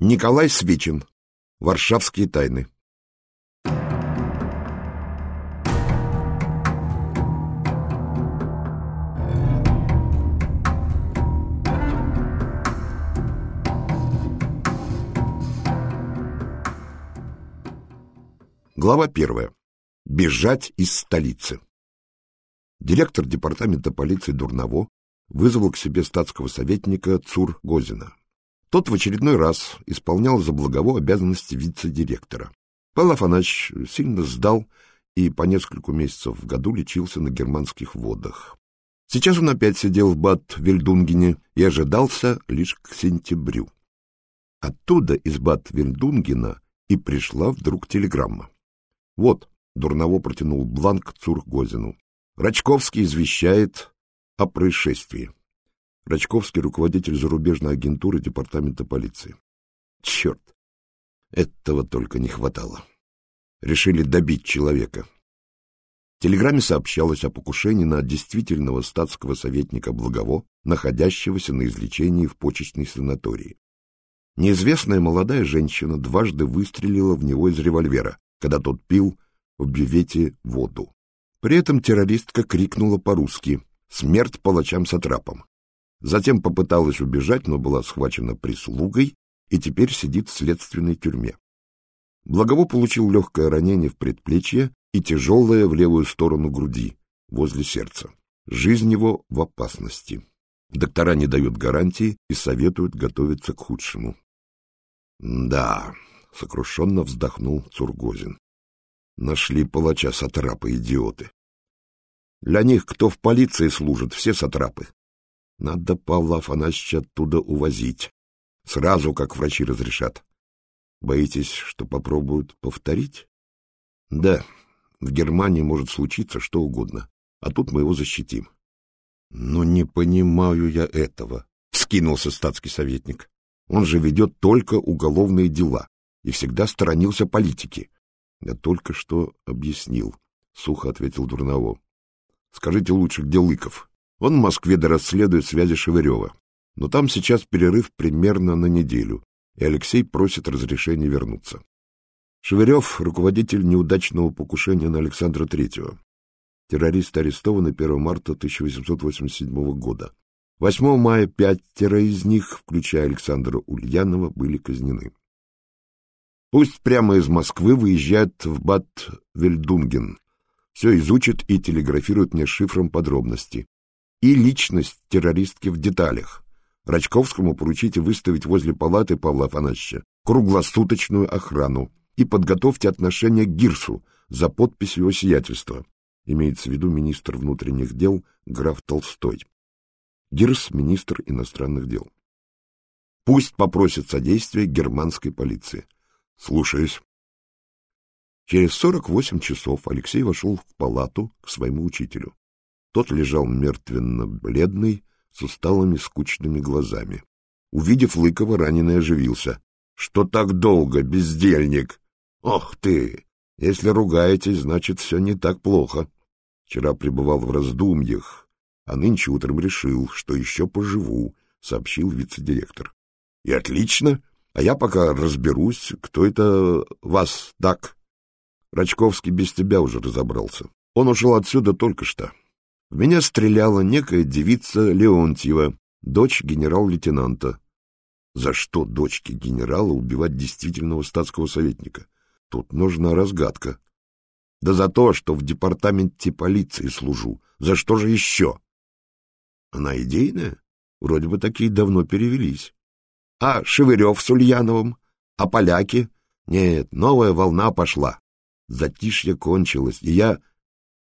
Николай Свечин. Варшавские тайны. Глава первая. Бежать из столицы. Директор департамента полиции Дурново вызвал к себе статского советника Цур Гозина. Тот в очередной раз исполнял за Благово обязанности вице-директора. Павел Афанасьевич сильно сдал и по нескольку месяцев в году лечился на германских водах. Сейчас он опять сидел в Бад-Вельдунгене и ожидался лишь к сентябрю. Оттуда, из Бад-Вельдунгена, и пришла вдруг телеграмма. Вот, Дурново протянул бланк Цургозину. Рачковский извещает о происшествии. Рачковский — руководитель зарубежной агентуры департамента полиции. Черт! Этого только не хватало. Решили добить человека. В телеграмме сообщалось о покушении на действительного статского советника Благово, находящегося на излечении в почечной санатории. Неизвестная молодая женщина дважды выстрелила в него из револьвера, когда тот пил в бювете воду. При этом террористка крикнула по-русски «Смерть палачам-сатрапам». Затем попыталась убежать, но была схвачена прислугой и теперь сидит в следственной тюрьме. Благово получил легкое ранение в предплечье и тяжелое в левую сторону груди, возле сердца. Жизнь его в опасности. Доктора не дают гарантии и советуют готовиться к худшему. — Да, — сокрушенно вздохнул Цургозин. Нашли палача сатрапы, идиоты. Для них, кто в полиции служит, все сатрапы. Надо Павла Афанасьевича оттуда увозить. Сразу, как врачи разрешат. Боитесь, что попробуют повторить? Да, в Германии может случиться что угодно, а тут мы его защитим. Но не понимаю я этого, — вскинулся статский советник. Он же ведет только уголовные дела и всегда сторонился политики. Я только что объяснил, — сухо ответил Дурново. Скажите лучше, где Лыков? Он в Москве дорасследует связи Шевырева. Но там сейчас перерыв примерно на неделю, и Алексей просит разрешения вернуться. Шевырев — руководитель неудачного покушения на Александра Третьего. Террорист арестован 1 марта 1887 года. 8 мая пятеро из них, включая Александра Ульянова, были казнены. Пусть прямо из Москвы выезжает в Бад-Вельдунген. Все изучит и телеграфирует мне шифром подробности. И личность террористки в деталях. Рачковскому поручите выставить возле палаты Павла Афанасьевича круглосуточную охрану и подготовьте отношение к Гирсу за подпись его сиятельства. Имеется в виду министр внутренних дел граф Толстой. Гирс — министр иностранных дел. Пусть попросит содействия германской полиции. Слушаюсь. Через сорок восемь часов Алексей вошел в палату к своему учителю. Тот лежал мертвенно-бледный, с усталыми скучными глазами. Увидев Лыкова, раненый оживился. — Что так долго, бездельник? — Ох ты! Если ругаетесь, значит, все не так плохо. Вчера пребывал в раздумьях, а нынче утром решил, что еще поживу, — сообщил вице-директор. — И отлично! А я пока разберусь, кто это вас так. Рачковский без тебя уже разобрался. Он ушел отсюда только что. В меня стреляла некая девица Леонтьева, дочь генерал-лейтенанта. За что дочке генерала убивать действительного статского советника? Тут нужна разгадка. Да за то, что в департаменте полиции служу. За что же еще? Она идейная? Вроде бы такие давно перевелись. А Шевырев с Ульяновым? А поляки? Нет, новая волна пошла. Затишье кончилось, и я...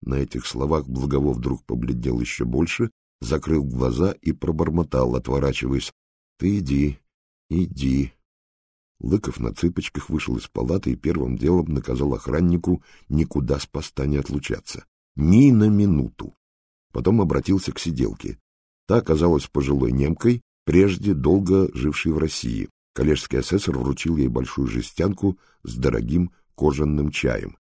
На этих словах Благово вдруг побледнел еще больше, закрыл глаза и пробормотал, отворачиваясь. — Ты иди, иди. Лыков на цыпочках вышел из палаты и первым делом наказал охраннику никуда с поста не отлучаться. Ни на минуту. Потом обратился к сиделке. Та оказалась пожилой немкой, прежде долго живший в России. Коллежский асессор вручил ей большую жестянку с дорогим кожаным чаем.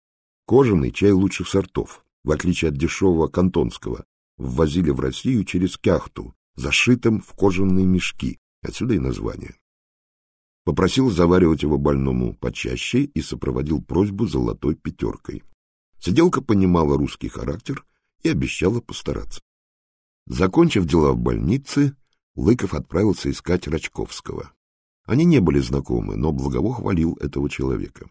Кожаный чай лучших сортов, в отличие от дешевого кантонского, ввозили в Россию через кяхту, зашитым в кожаные мешки, отсюда и название. Попросил заваривать его больному почаще и сопроводил просьбу золотой пятеркой. Сиделка понимала русский характер и обещала постараться. Закончив дела в больнице, Лыков отправился искать Рачковского. Они не были знакомы, но Благово хвалил этого человека.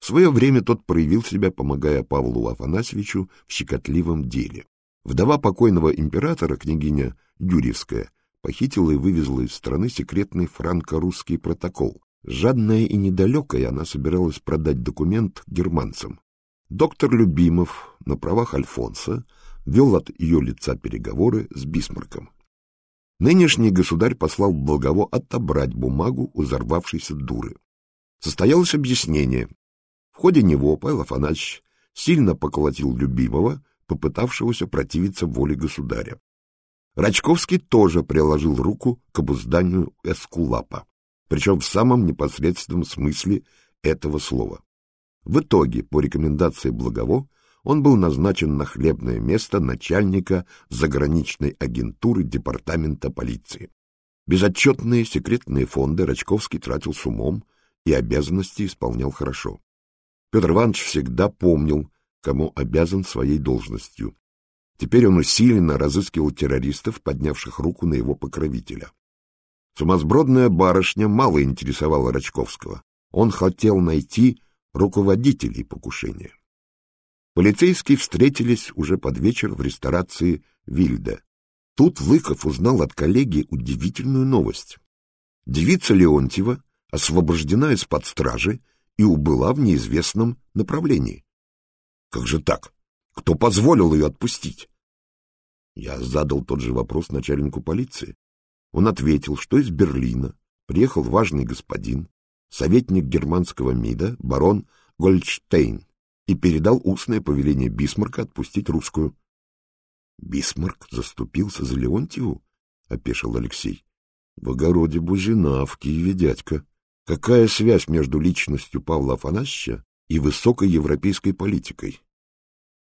В свое время тот проявил себя, помогая Павлу Афанасьевичу в щекотливом деле. Вдова покойного императора, княгиня Юрьевская, похитила и вывезла из страны секретный франко-русский протокол. Жадная и недалекая, она собиралась продать документ германцам. Доктор Любимов на правах Альфонса вел от ее лица переговоры с Бисмарком. Нынешний государь послал Благово отобрать бумагу у взорвавшейся дуры. Состоялось объяснение. В ходе него Павел Афанасьевич сильно поколотил любимого, попытавшегося противиться воле государя. Рачковский тоже приложил руку к обузданию Эскулапа, причем в самом непосредственном смысле этого слова. В итоге, по рекомендации Благово, он был назначен на хлебное место начальника заграничной агентуры департамента полиции. Безотчетные секретные фонды Рачковский тратил с умом и обязанности исполнял хорошо. Петр Иванович всегда помнил, кому обязан своей должностью. Теперь он усиленно разыскивал террористов, поднявших руку на его покровителя. Сумасбродная барышня мало интересовала Рачковского. Он хотел найти руководителей покушения. Полицейские встретились уже под вечер в ресторации «Вильда». Тут Лыков узнал от коллеги удивительную новость. Девица Леонтьева освобождена из-под стражи и убыла в неизвестном направлении. Как же так? Кто позволил ее отпустить? Я задал тот же вопрос начальнику полиции. Он ответил, что из Берлина приехал важный господин, советник германского МИДа, барон Гольдштейн, и передал устное повеление Бисмарка отпустить русскую. — Бисмарк заступился за Леонтьеву? — опешил Алексей. — В огороде Бузина, в Киеве дядька. Какая связь между личностью Павла Афанасьевича и высокой европейской политикой?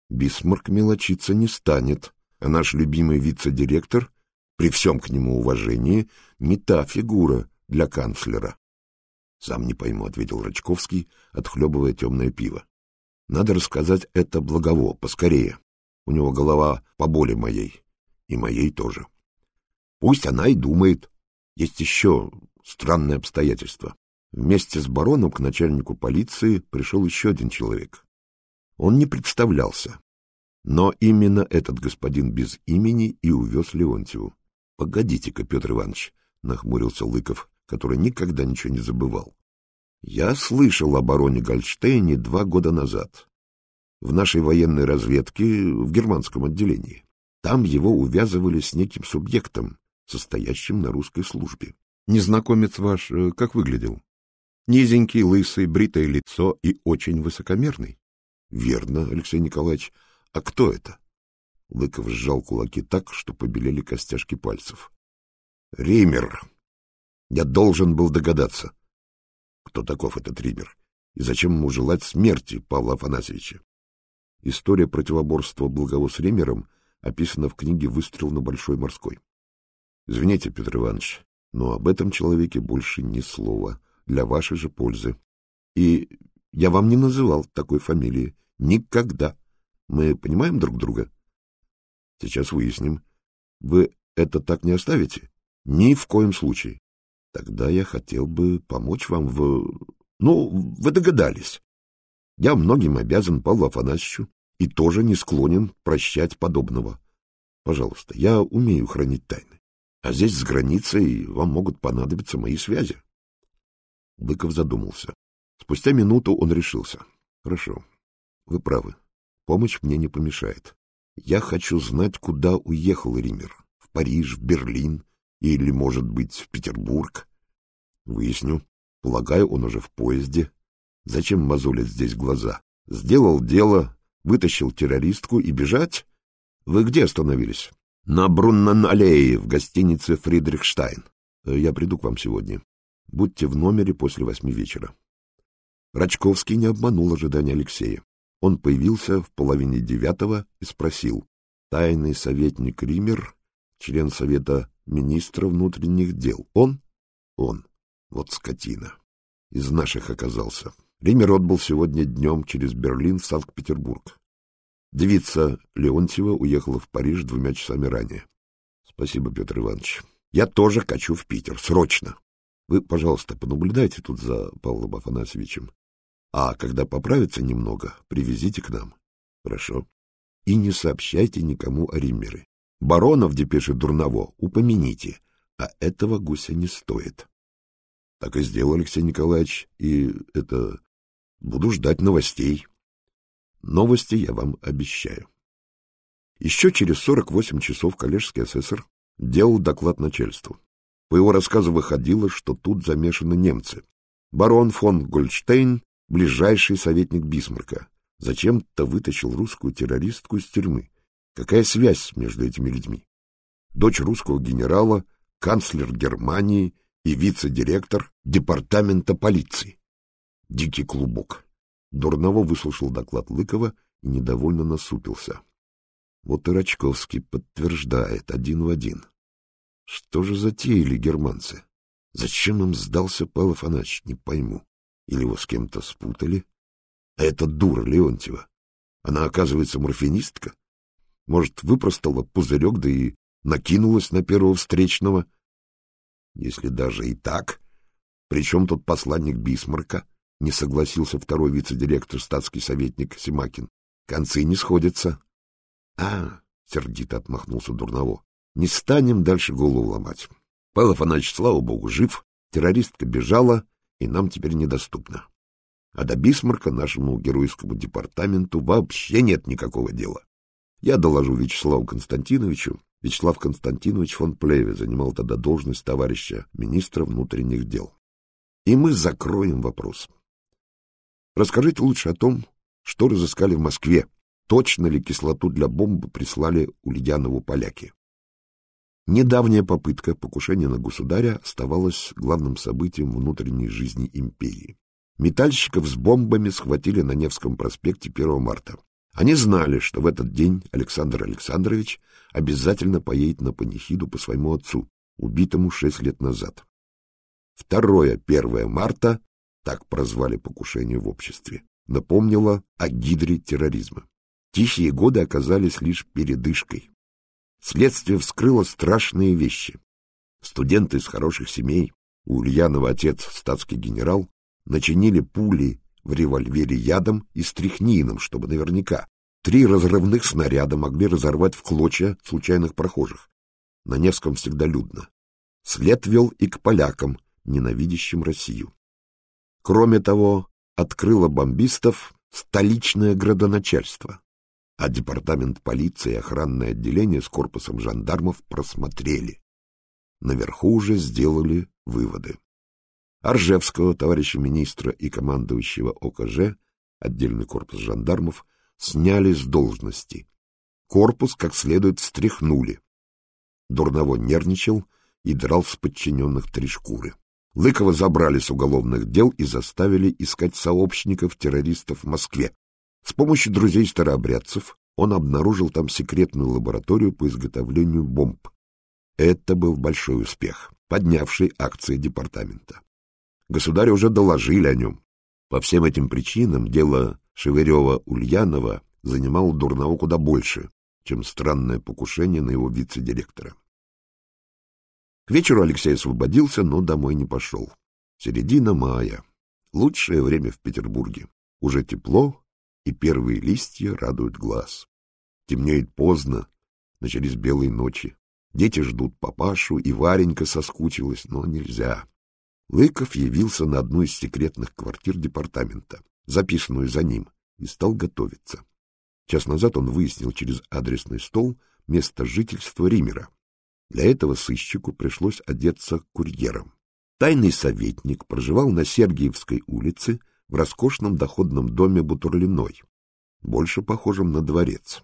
Бисмарк мелочиться не станет, а наш любимый вице-директор, при всем к нему уважении, не та фигура для канцлера. — Сам не пойму, — ответил Рачковский, отхлебывая темное пиво. — Надо рассказать это благово, поскорее. У него голова по боли моей, и моей тоже. Пусть она и думает. Есть еще странное обстоятельство. Вместе с бароном к начальнику полиции пришел еще один человек. Он не представлялся, но именно этот господин без имени и увез Леонтьеву. — Погодите-ка, Петр Иванович, — нахмурился Лыков, который никогда ничего не забывал. — Я слышал о бароне Гольштейне два года назад. В нашей военной разведке в германском отделении. Там его увязывали с неким субъектом, состоящим на русской службе. Незнакомец ваш э, как выглядел? Низенький, лысый, бритое лицо и очень высокомерный. — Верно, Алексей Николаевич. А кто это? Лыков сжал кулаки так, что побелели костяшки пальцев. — Ример. Я должен был догадаться. Кто таков этот Ример? И зачем ему желать смерти Павла Афанасьевича? История противоборства Благово с Римером описана в книге «Выстрел на Большой морской». Извините, Петр Иванович, но об этом человеке больше ни слова для вашей же пользы. И я вам не называл такой фамилии. Никогда. Мы понимаем друг друга? Сейчас выясним. Вы это так не оставите? Ни в коем случае. Тогда я хотел бы помочь вам в... Ну, вы догадались. Я многим обязан Павлу Афанасьевичу и тоже не склонен прощать подобного. Пожалуйста, я умею хранить тайны. А здесь, с границей, вам могут понадобиться мои связи. Быков задумался. Спустя минуту он решился. — Хорошо, вы правы. Помощь мне не помешает. Я хочу знать, куда уехал Ример. В Париж, в Берлин или, может быть, в Петербург. Выясню. Полагаю, он уже в поезде. Зачем мозолить здесь глаза? Сделал дело, вытащил террористку и бежать? Вы где остановились? На Бруннан-аллее в гостинице Фридрихштайн. Я приду к вам сегодня. Будьте в номере после восьми вечера. Рачковский не обманул ожидания Алексея. Он появился в половине девятого и спросил. Тайный советник Ример, член Совета министра внутренних дел. Он? Он. Вот скотина. Из наших оказался. Ример отбыл сегодня днем через Берлин в Санкт-Петербург. Девица Леонтьева уехала в Париж двумя часами ранее. Спасибо, Петр Иванович. Я тоже качу в Питер. Срочно. Вы, пожалуйста, понаблюдайте тут за Павлом Афанасьевичем. А когда поправится немного, привезите к нам. Хорошо. И не сообщайте никому о Риммере. Барона в депеше Дурново упомяните, а этого гуся не стоит. Так и сделал Алексей Николаевич, и это... Буду ждать новостей. Новости я вам обещаю. Еще через 48 часов коллежский асессор делал доклад начальству. По его рассказу выходило, что тут замешаны немцы. Барон фон Гольдштейн, ближайший советник Бисмарка, зачем-то вытащил русскую террористку из тюрьмы. Какая связь между этими людьми? Дочь русского генерала, канцлер Германии и вице-директор департамента полиции. Дикий клубок. Дурново выслушал доклад Лыкова и недовольно насупился. Вот и Рачковский подтверждает один в один. Что же затеяли германцы? Зачем им сдался Павел Афанасьевич, не пойму. Или его с кем-то спутали? А это дура Леонтьева. Она, оказывается, морфинистка. Может, выпростала пузырек, да и накинулась на первого встречного. Если даже и так, причем тут посланник Бисмарка, не согласился второй вице-директор, статский советник Симакин. Концы не сходятся. — А, — сердито отмахнулся Дурново, — не станем дальше голову ломать. Павел Афанасьевич, слава богу, жив, террористка бежала, и нам теперь недоступна. А до Бисмарка нашему героическому департаменту вообще нет никакого дела. Я доложу Вячеславу Константиновичу. Вячеслав Константинович фон Плеве занимал тогда должность товарища министра внутренних дел. И мы закроем вопрос. Расскажите лучше о том, что разыскали в Москве, точно ли кислоту для бомбы прислали Ульянову поляки. Недавняя попытка покушения на государя оставалась главным событием внутренней жизни империи. Метальщиков с бомбами схватили на Невском проспекте 1 марта. Они знали, что в этот день Александр Александрович обязательно поедет на панихиду по своему отцу, убитому шесть лет назад. Второе, 1 марта, так прозвали покушение в обществе, напомнило о гидре терроризма. Тихие годы оказались лишь передышкой. Следствие вскрыло страшные вещи. Студенты из хороших семей, у Ульянова отец статский генерал, начинили пули в револьвере ядом и стрихнином, чтобы наверняка. Три разрывных снаряда могли разорвать в клочья случайных прохожих. На Невском всегда людно. След вел и к полякам, ненавидящим Россию. Кроме того, открыло бомбистов столичное градоначальство а департамент полиции и охранное отделение с корпусом жандармов просмотрели. Наверху уже сделали выводы. Аржевского, товарища министра и командующего ОКЖ, отдельный корпус жандармов, сняли с должности. Корпус как следует встряхнули. Дурново нервничал и драл с подчиненных три шкуры. Лыкова забрали с уголовных дел и заставили искать сообщников террористов в Москве. С помощью друзей-старообрядцев он обнаружил там секретную лабораторию по изготовлению бомб. Это был большой успех, поднявший акции департамента. Государю уже доложили о нем. По всем этим причинам дело Шеверева-Ульянова занимало Дурново куда больше, чем странное покушение на его вице-директора. К вечеру Алексей освободился, но домой не пошел. Середина мая. Лучшее время в Петербурге. Уже тепло, и первые листья радуют глаз. Темнеет поздно, начались белые ночи. Дети ждут папашу, и Варенька соскучилась, но нельзя. Лыков явился на одну из секретных квартир департамента, записанную за ним, и стал готовиться. Час назад он выяснил через адресный стол место жительства Римера. Для этого сыщику пришлось одеться курьером. Тайный советник проживал на Сергиевской улице в роскошном доходном доме Бутурлиной, больше похожем на дворец.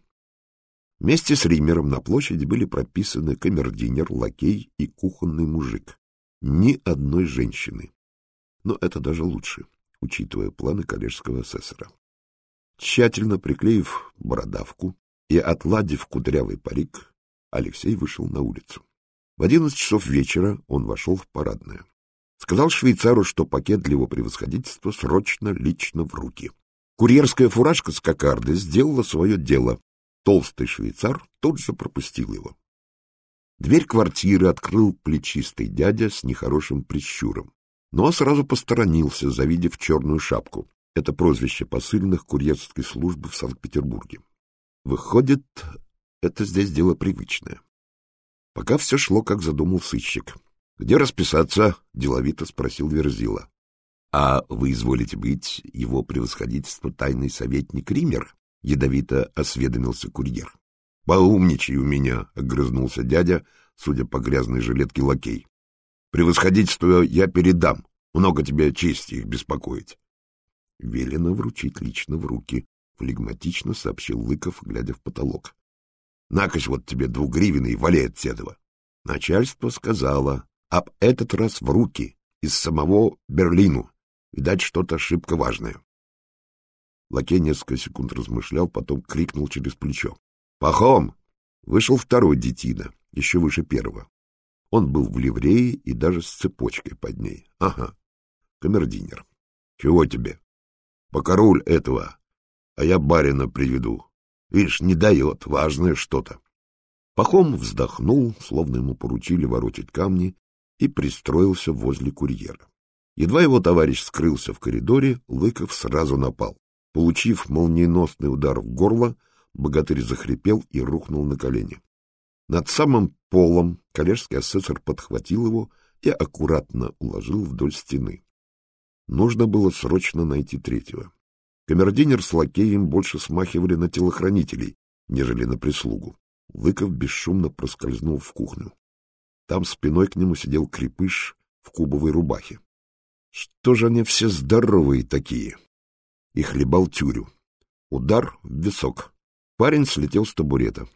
Вместе с Римером на площади были прописаны камердинер, лакей и кухонный мужик. Ни одной женщины. Но это даже лучше, учитывая планы коллежского асессора. Тщательно приклеив бородавку и отладив кудрявый парик, Алексей вышел на улицу. В одиннадцать часов вечера он вошел в парадное. Сказал швейцару, что пакет для его превосходительства срочно лично в руки. Курьерская фуражка с кокарды сделала свое дело. Толстый швейцар тут же пропустил его. Дверь квартиры открыл плечистый дядя с нехорошим прищуром, но сразу посторонился, завидев черную шапку. Это прозвище посыльных курьерской службы в Санкт-Петербурге. Выходит, это здесь дело привычное. Пока все шло, как задумал сыщик. — Где расписаться? — деловито спросил Верзила. — А вы изволите быть его превосходительство тайный советник Ример? — ядовито осведомился курьер. — Поумничай у меня, — огрызнулся дядя, судя по грязной жилетке лакей. — Превосходительство я передам. Много тебе чести их беспокоить. Велено вручить лично в руки, — флегматично сообщил Лыков, глядя в потолок. — Накось вот тебе двугривенный, валяй от седова. Начальство сказало, об этот раз в руки, из самого Берлину. Видать, что-то ошибка важная. Лакей несколько секунд размышлял, потом крикнул через плечо. «Пахом!» Вышел второй детина, еще выше первого. Он был в ливрее и даже с цепочкой под ней. Ага, камердинер. Чего тебе? Покоруль этого, а я барина приведу. Видишь, не дает, важное что-то. Пахом вздохнул, словно ему поручили ворочать камни, и пристроился возле курьера. Едва его товарищ скрылся в коридоре, Лыков сразу напал. Получив молниеносный удар в горло, богатырь захрипел и рухнул на колени. Над самым полом коллежский асессор подхватил его и аккуратно уложил вдоль стены. Нужно было срочно найти третьего. Камердинер с лакеем больше смахивали на телохранителей, нежели на прислугу. Лыков бесшумно проскользнул в кухню. Там спиной к нему сидел крепыш в кубовой рубахе. Что же они все здоровые такие? И хлебал тюрю. Удар в висок. Парень слетел с табурета.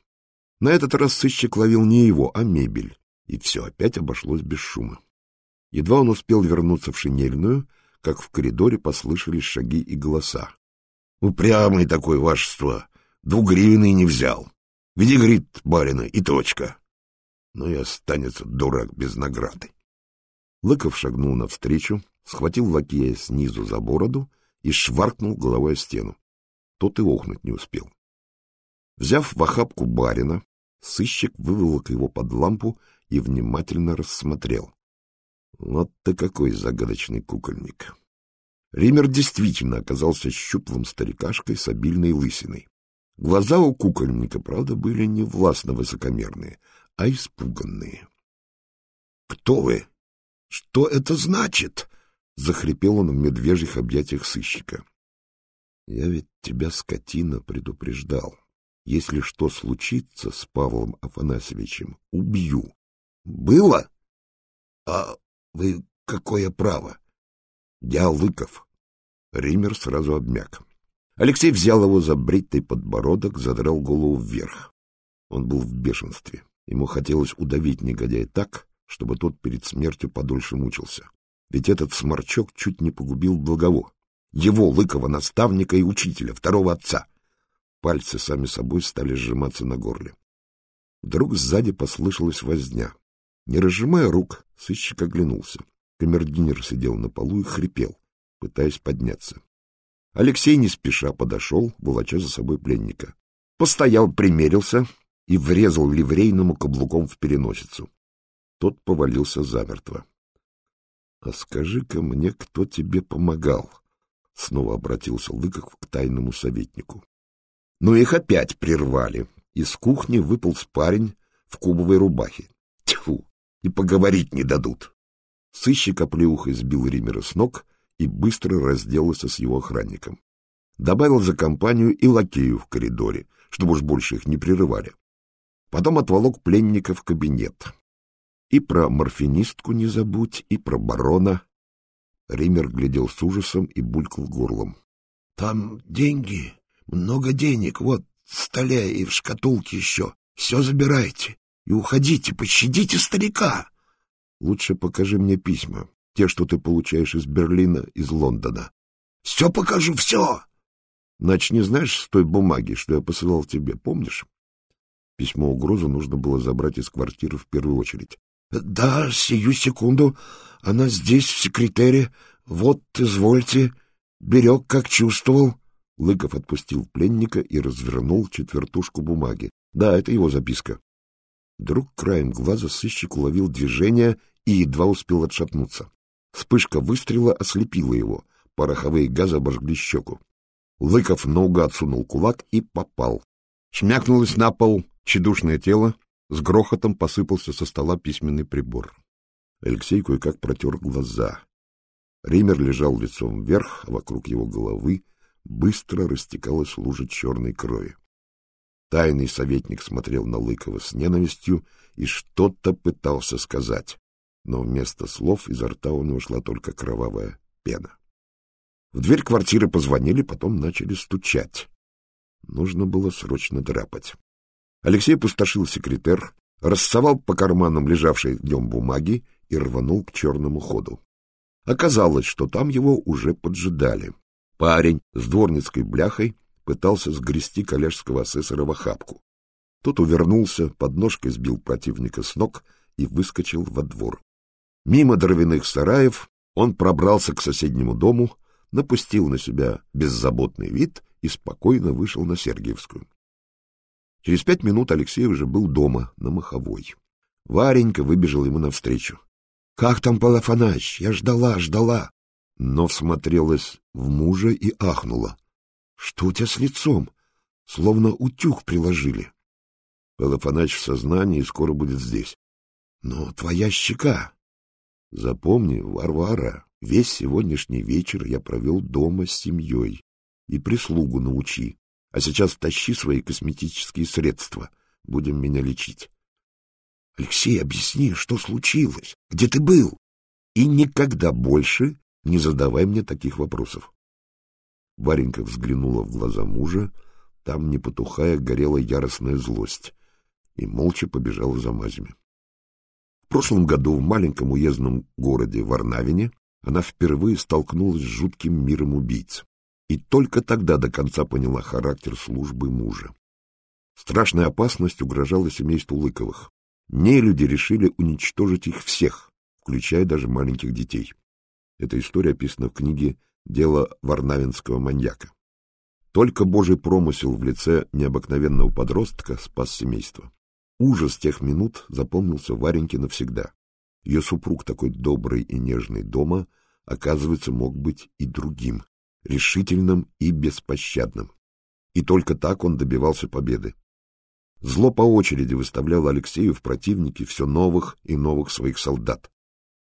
На этот раз сыщик ловил не его, а мебель, и все опять обошлось без шума. Едва он успел вернуться в шинельную, как в коридоре послышались шаги и голоса. — Упрямый такой, вашество! Двугривенный не взял. Веди, говорит, барина, и точка. Ну и останется дурак без награды. Лыков шагнул навстречу, схватил лакея снизу за бороду и шваркнул головой о стену. Тот и охнуть не успел. Взяв в охапку барина, сыщик выволок его под лампу и внимательно рассмотрел. Вот ты какой загадочный кукольник. Ример действительно оказался щуплым старикашкой с обильной лысиной. Глаза у кукольника, правда, были не властно высокомерные, а испуганные. — Кто вы? Что это значит? — захрипел он в медвежьих объятиях сыщика. — Я ведь тебя, скотина, предупреждал. Если что случится с Павлом Афанасьевичем, убью. — Было? А вы какое право? — Я Лыков. Ример сразу обмяк. Алексей взял его за бритый подбородок, задрал голову вверх. Он был в бешенстве. Ему хотелось удавить негодяя так, чтобы тот перед смертью подольше мучился. Ведь этот сморчок чуть не погубил Благово. Его, Лыкова, наставника и учителя, второго отца. Пальцы сами собой стали сжиматься на горле. Вдруг сзади послышалась возня. Не разжимая рук, сыщик оглянулся. Камердинер сидел на полу и хрипел, пытаясь подняться. Алексей не спеша подошел, волоча за собой пленника. Постоял, примерился и врезал ливрейному каблуком в переносицу. Тот повалился замертво. — А скажи-ка мне, кто тебе помогал? — снова обратился Лыков к тайному советнику. Но их опять прервали. Из кухни выполз парень в кубовой рубахе. Тьфу! И поговорить не дадут. Сыщик оплеухой сбил Римера с ног и быстро разделался с его охранником. Добавил за компанию и лакею в коридоре, чтобы уж больше их не прерывали. Потом отволок пленника в кабинет. И про морфинистку не забудь, и про барона. Ример глядел с ужасом и булькал горлом. — Там деньги, много денег, вот в столе и в шкатулке еще. Все забирайте и уходите, пощадите старика. Лучше покажи мне письма, те, что ты получаешь из Берлина, из Лондона. Все покажу, все. Начни, знаешь, с той бумаги, что я посылал тебе, помнишь? Письмо угрозу нужно было забрать из квартиры в первую очередь. — Да, сию секунду. Она здесь, в секретаре. Вот, извольте. Берег, как чувствовал. Лыков отпустил пленника и развернул четвертушку бумаги. Да, это его записка. Вдруг краем глаза сыщик уловил движение и едва успел отшатнуться. Вспышка выстрела ослепила его. Пороховые газы обожгли щеку. Лыков наугад сунул кулак и попал. Шмякнулось на пол чедушное тело, с грохотом посыпался со стола письменный прибор. Алексей кое-как протер глаза. Ример лежал лицом вверх, а вокруг его головы быстро растекалась лужа черной крови. Тайный советник смотрел на Лыкова с ненавистью и что-то пытался сказать, но вместо слов изо рта у него шла только кровавая пена. В дверь квартиры позвонили, потом начали стучать. Нужно было срочно драпать. Алексей пустошил секретер, рассовал по карманам лежавшей днем бумаги и рванул к черному ходу. Оказалось, что там его уже поджидали. Парень с дворницкой бляхой пытался сгрести коллежского асессора в охапку. Тот увернулся, подножкой сбил противника с ног и выскочил во двор. Мимо дровяных сараев он пробрался к соседнему дому, напустил на себя беззаботный вид и спокойно вышел на Сергиевскую. Через пять минут Алексей уже был дома, на Маховой. Варенька выбежала ему навстречу. — Как там, Павел Я ждала, ждала. Но всмотрелась в мужа и ахнула. — Что у тебя с лицом? Словно утюг приложили. Павел в сознании скоро будет здесь. — Но твоя щека... Запомни, Варвара, весь сегодняшний вечер я провел дома с семьей. И прислугу научи. А сейчас тащи свои косметические средства. Будем меня лечить. Алексей, объясни, что случилось? Где ты был? И никогда больше не задавай мне таких вопросов. Варенька взглянула в глаза мужа, там, не потухая, горела яростная злость, и молча побежала за мазями. В прошлом году в маленьком уездном городе Варнавине она впервые столкнулась с жутким миром убийц, и только тогда до конца поняла характер службы мужа. Страшная опасность угрожала семейству Лыковых. Нелюди решили уничтожить их всех, включая даже маленьких детей. Эта история описана в книге «Дело варнавинского маньяка». Только божий промысел в лице необыкновенного подростка спас семейство. Ужас тех минут запомнился Вареньке навсегда. Ее супруг, такой добрый и нежный дома, оказывается, мог быть и другим, решительным и беспощадным. И только так он добивался победы. Зло по очереди выставляло Алексею в противнике все новых и новых своих солдат.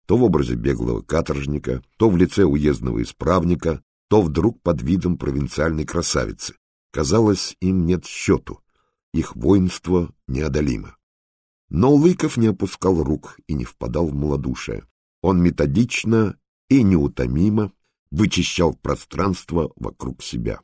То в образе беглого каторжника, то в лице уездного исправника, то вдруг под видом провинциальной красавицы. Казалось, им нет счету, их воинство неодолимо. Но Лыков не опускал рук и не впадал в малодушие. Он методично и неутомимо вычищал пространство вокруг себя.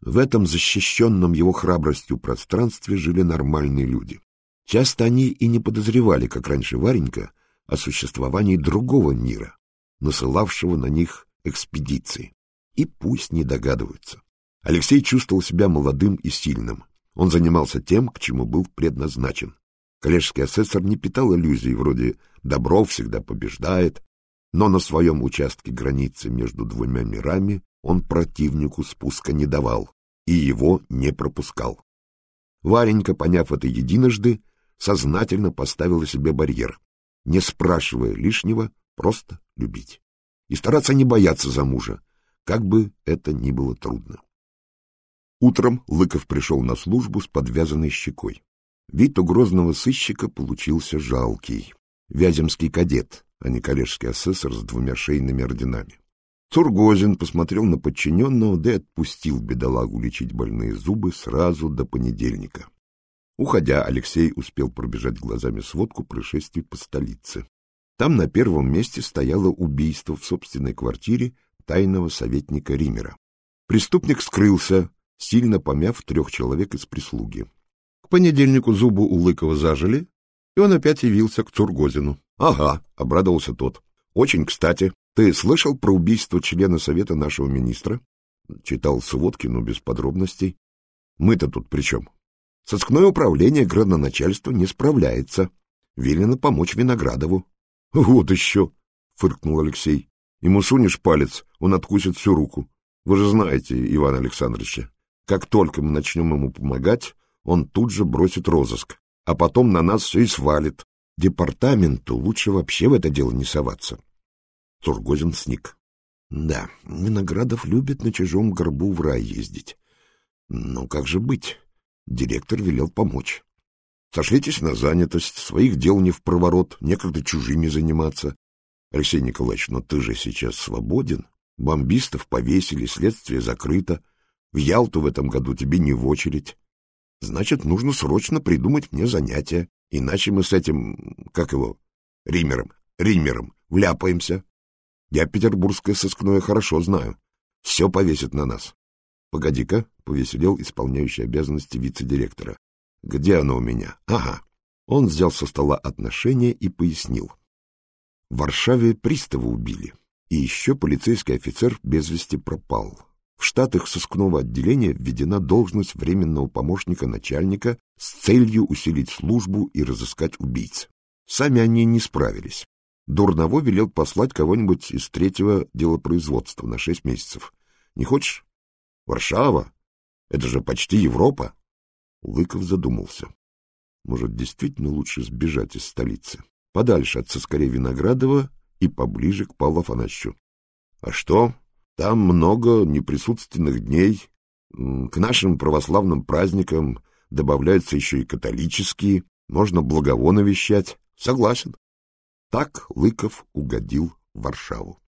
В этом защищенном его храбростью пространстве жили нормальные люди. Часто они и не подозревали, как раньше Варенька, о существовании другого мира, насылавшего на них экспедиции. И пусть не догадываются. Алексей чувствовал себя молодым и сильным. Он занимался тем, к чему был предназначен. Коллежский асессор не питал иллюзий вроде «добро всегда побеждает», но на своем участке границы между двумя мирами он противнику спуска не давал и его не пропускал. Варенька, поняв это единожды, сознательно поставила себе барьер, не спрашивая лишнего, просто любить. И стараться не бояться за мужа, как бы это ни было трудно. Утром Лыков пришел на службу с подвязанной щекой. Вид у грозного сыщика получился жалкий. Вяземский кадет, а не коллежский асессор с двумя шейными орденами. Тургозин посмотрел на подчиненного, да и отпустил бедолагу лечить больные зубы сразу до понедельника. Уходя, Алексей успел пробежать глазами сводку происшествий по столице. Там на первом месте стояло убийство в собственной квартире тайного советника Римера. Преступник скрылся, сильно помяв трех человек из прислуги. К понедельнику зубы у Лыкова зажили, и он опять явился к Тургозину. — Ага, — обрадовался тот. — Очень кстати. Ты слышал про убийство члена совета нашего министра? Читал сводки, но без подробностей. Мы-то тут при чем? Соскное управление градоначальства не справляется. велено помочь Виноградову. — Вот еще! — фыркнул Алексей. — Ему сунешь палец, он откусит всю руку. Вы же знаете Ивана Александровича. Как только мы начнем ему помогать, он тут же бросит розыск, а потом на нас все и свалит. Департаменту лучше вообще в это дело не соваться. Тургозин сник. Да, Виноградов любит на чужом горбу в рай ездить. Но как же быть? Директор велел помочь. Сошлитесь на занятость, своих дел не в проворот, некогда чужими заниматься. Алексей Николаевич, но ты же сейчас свободен. Бомбистов повесили, следствие закрыто. В Ялту в этом году тебе не в очередь. Значит, нужно срочно придумать мне занятие, иначе мы с этим, как его, Римером, Римером, вляпаемся. Я петербургское сыскное хорошо знаю. Все повесит на нас. Погоди-ка, — повеселел исполняющий обязанности вице-директора. Где оно у меня? Ага. Он взял со стола отношения и пояснил. В Варшаве пристава убили, и еще полицейский офицер без вести пропал. В штат их сыскного отделения введена должность временного помощника начальника с целью усилить службу и разыскать убийц. Сами они не справились. Дурново велел послать кого-нибудь из третьего делопроизводства на шесть месяцев. Не хочешь? Варшава? Это же почти Европа. Лыков задумался. Может, действительно лучше сбежать из столицы, подальше от Соскорей Виноградова и поближе к Павлу Афанасьевичу. А что? Там много неприсутственных дней. К нашим православным праздникам добавляются еще и католические. Можно благовоно вещать. Согласен. Так Лыков угодил Варшаву.